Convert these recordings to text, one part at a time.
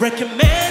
Recommend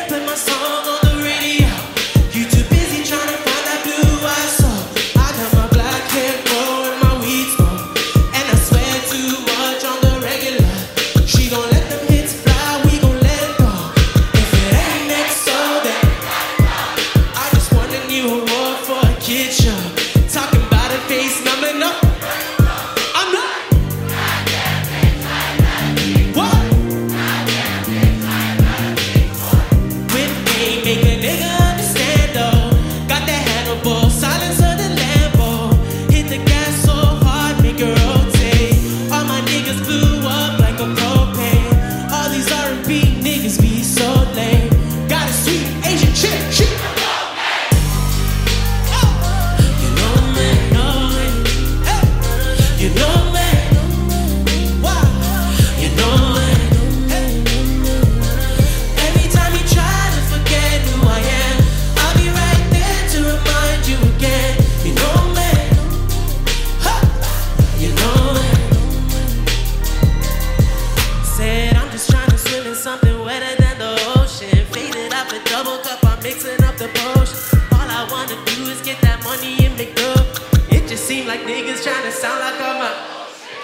wanna do is get that money and make up. It just seems like niggas trying to sound like I'm a.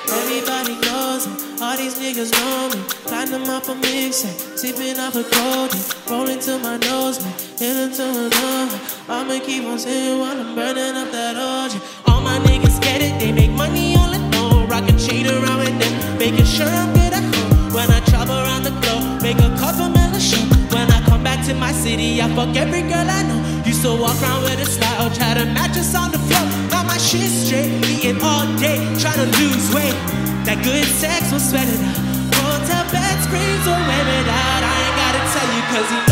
Everybody knows me, all these niggas know me. Platinum up a mixtape, sipping off a golden, rolling to my nose, man, hitting to a. I'ma keep on saying while I'm burning up that orgy. All my niggas get it, they make money all alone. Rock a chain around with them, making sure I'm good at home. When I travel around the globe, make a couple million show. When I come back to my city, I fuck every girl I know. Used to walk around with a style, try to match us on the floor. Now my shit straight, eating all day, trying to lose weight. That good sex was sweat it out. Hotel bed screams wear it out. I ain't gotta tell you, cause you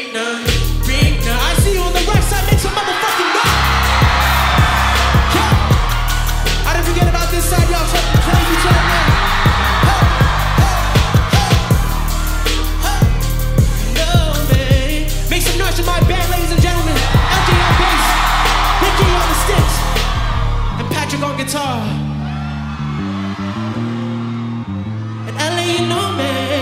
I see you on the right side, make some motherfucking noise. My band, ladies and gentlemen. On bass, on the sticks, and Patrick on guitar. And LA, you know me.